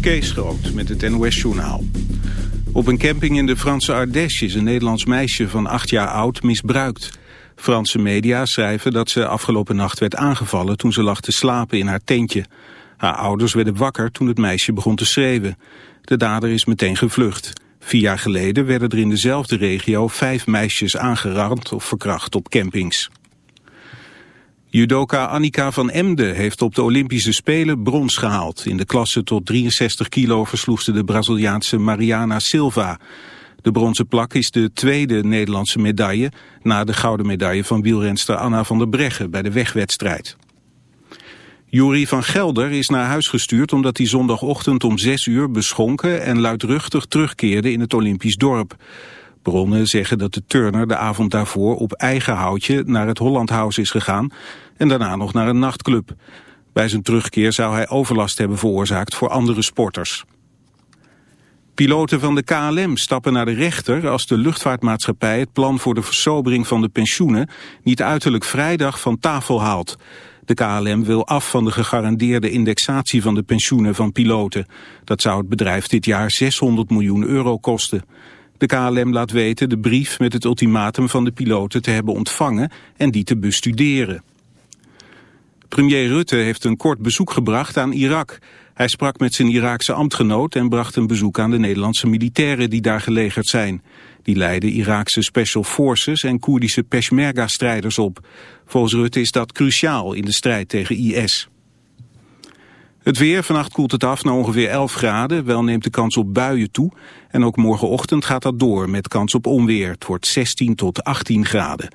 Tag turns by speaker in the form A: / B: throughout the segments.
A: Kees Groot met het NOS-journaal. Op een camping in de Franse Ardèche is een Nederlands meisje van acht jaar oud misbruikt. Franse media schrijven dat ze afgelopen nacht werd aangevallen toen ze lag te slapen in haar tentje. Haar ouders werden wakker toen het meisje begon te schreeuwen. De dader is meteen gevlucht. Vier jaar geleden werden er in dezelfde regio vijf meisjes aangerand of verkracht op campings. Judoka Annika van Emden heeft op de Olympische Spelen brons gehaald. In de klasse tot 63 kilo versloeg ze de Braziliaanse Mariana Silva. De bronzen plak is de tweede Nederlandse medaille... na de gouden medaille van wielrenster Anna van der Breggen bij de wegwedstrijd. Jurie van Gelder is naar huis gestuurd omdat hij zondagochtend om 6 uur beschonken en luidruchtig terugkeerde in het Olympisch dorp. Bronnen zeggen dat de turner de avond daarvoor op eigen houtje naar het Hollandhuis is gegaan en daarna nog naar een nachtclub. Bij zijn terugkeer zou hij overlast hebben veroorzaakt voor andere sporters. Piloten van de KLM stappen naar de rechter als de luchtvaartmaatschappij het plan voor de versobering van de pensioenen niet uiterlijk vrijdag van tafel haalt. De KLM wil af van de gegarandeerde indexatie van de pensioenen van piloten. Dat zou het bedrijf dit jaar 600 miljoen euro kosten. De KLM laat weten de brief met het ultimatum van de piloten te hebben ontvangen en die te bestuderen. Premier Rutte heeft een kort bezoek gebracht aan Irak. Hij sprak met zijn Iraakse ambtgenoot en bracht een bezoek aan de Nederlandse militairen die daar gelegerd zijn. Die leiden Iraakse Special Forces en Koerdische Peshmerga-strijders op. Volgens Rutte is dat cruciaal in de strijd tegen IS. Het weer, vannacht koelt het af naar ongeveer 11 graden. Wel neemt de kans op buien toe. En ook morgenochtend gaat dat door met kans op onweer. Het wordt 16 tot 18 graden.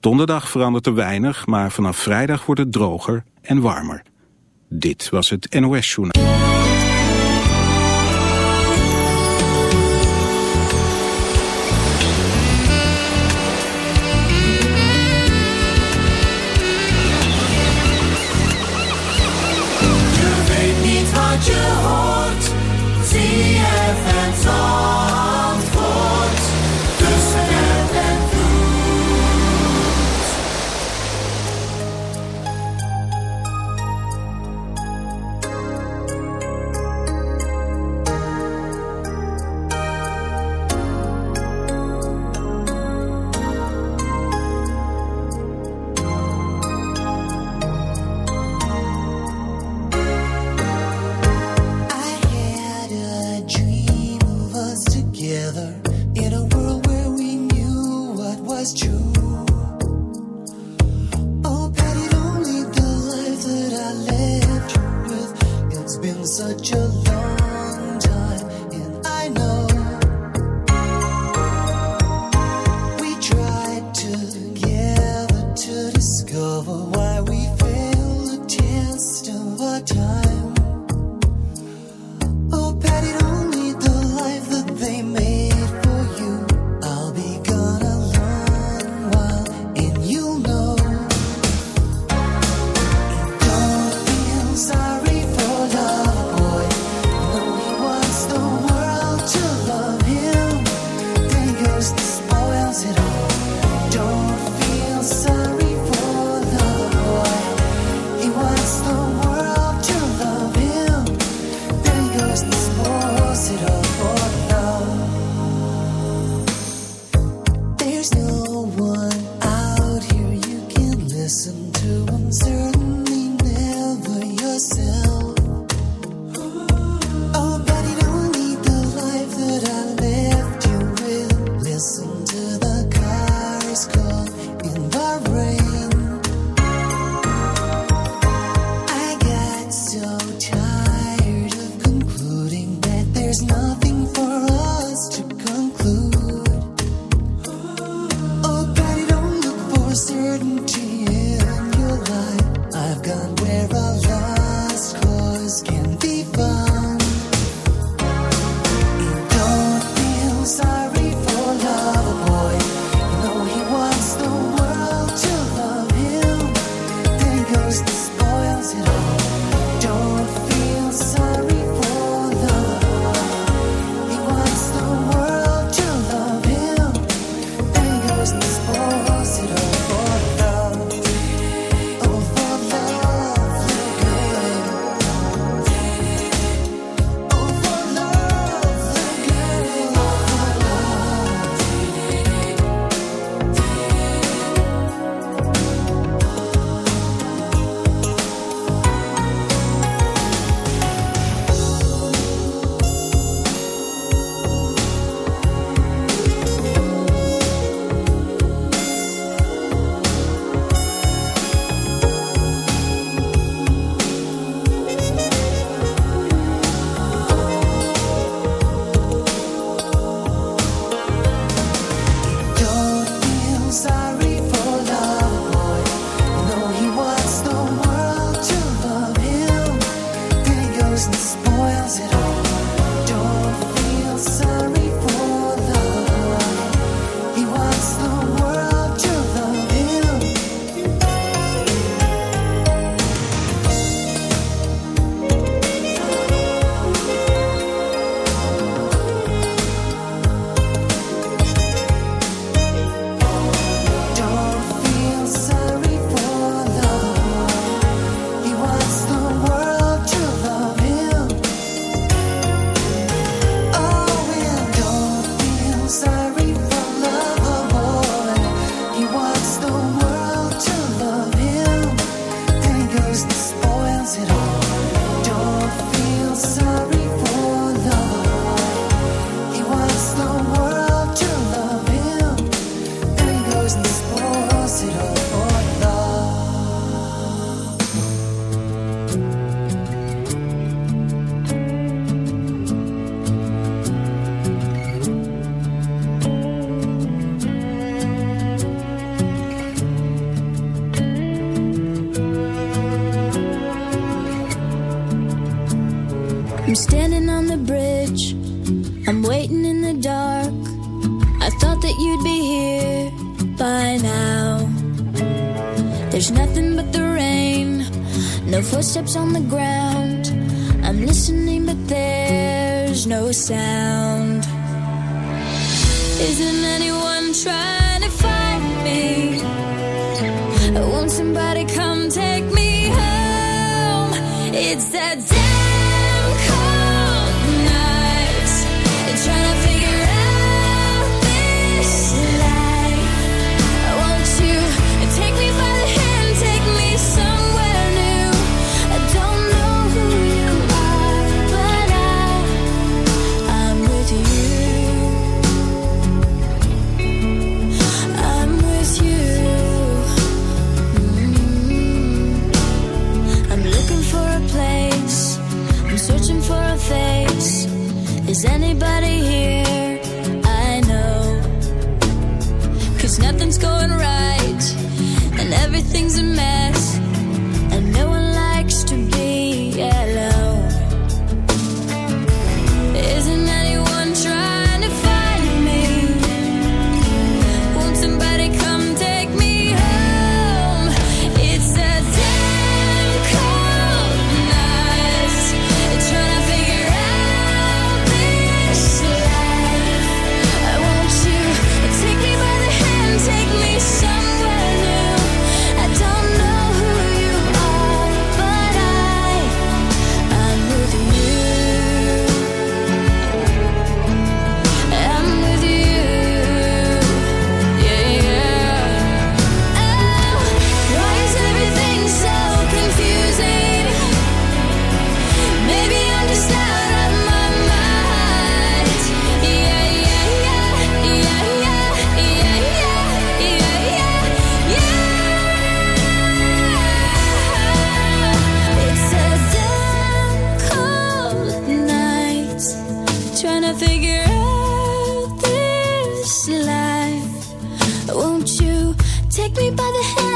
A: Donderdag verandert er weinig, maar vanaf vrijdag wordt het droger en warmer. Dit was het NOS Journaal.
B: it all. Take me by the hand.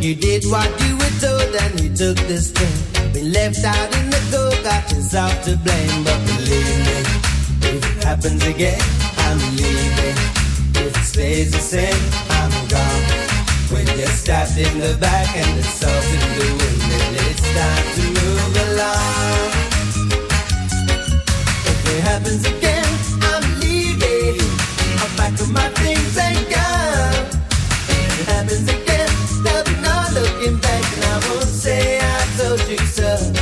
C: You did what you were told, and you took the string. Been left out in the cold, got yourself to blame. But believe me, if it happens again, I'm leaving. If it stays the same, I'm gone. When you're stabbed in the back and the salt in the wind, then it's time to move along. If it happens again, I'm leaving. I'll pack up my things and go. If it happens again, looking back, and I won't say I told you so.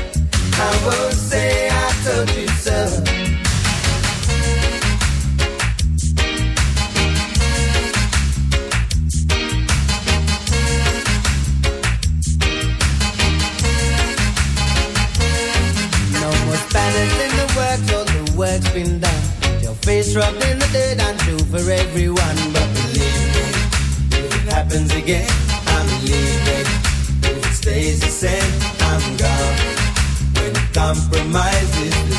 C: I won't say I told you so. No more Spanish in the works, all the work's been done. Your face rubbed in the dirt, I'm true for everyone. But believe me, if it happens again, stays the same, I'm gone. When compromise is the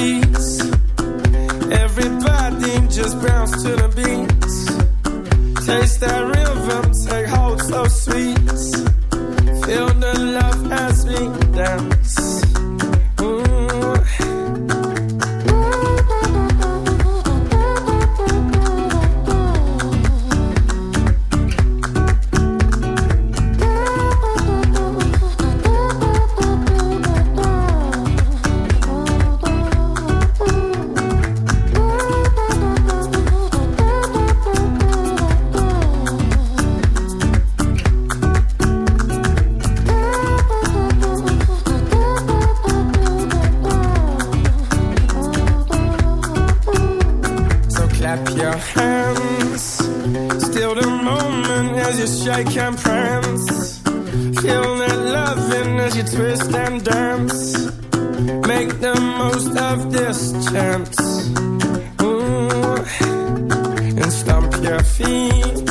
D: afim.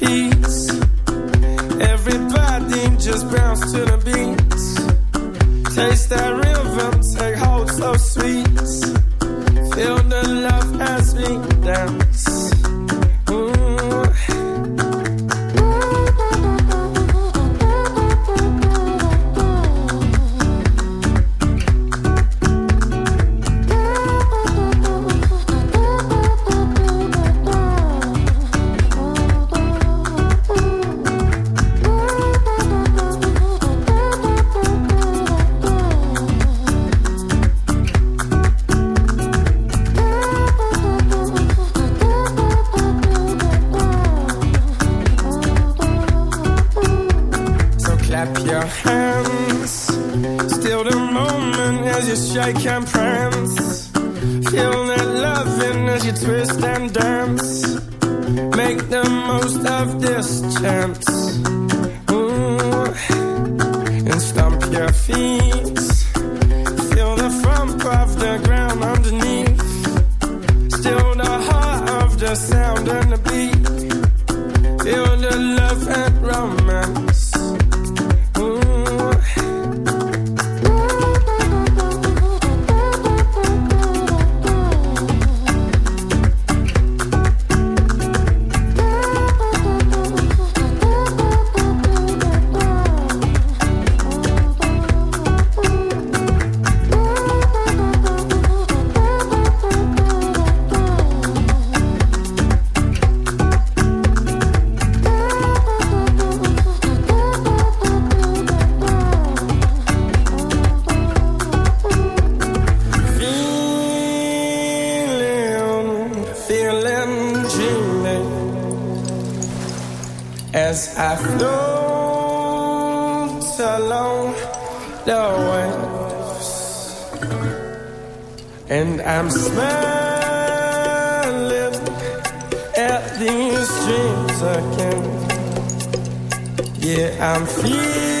E: Yeah, I'm feeling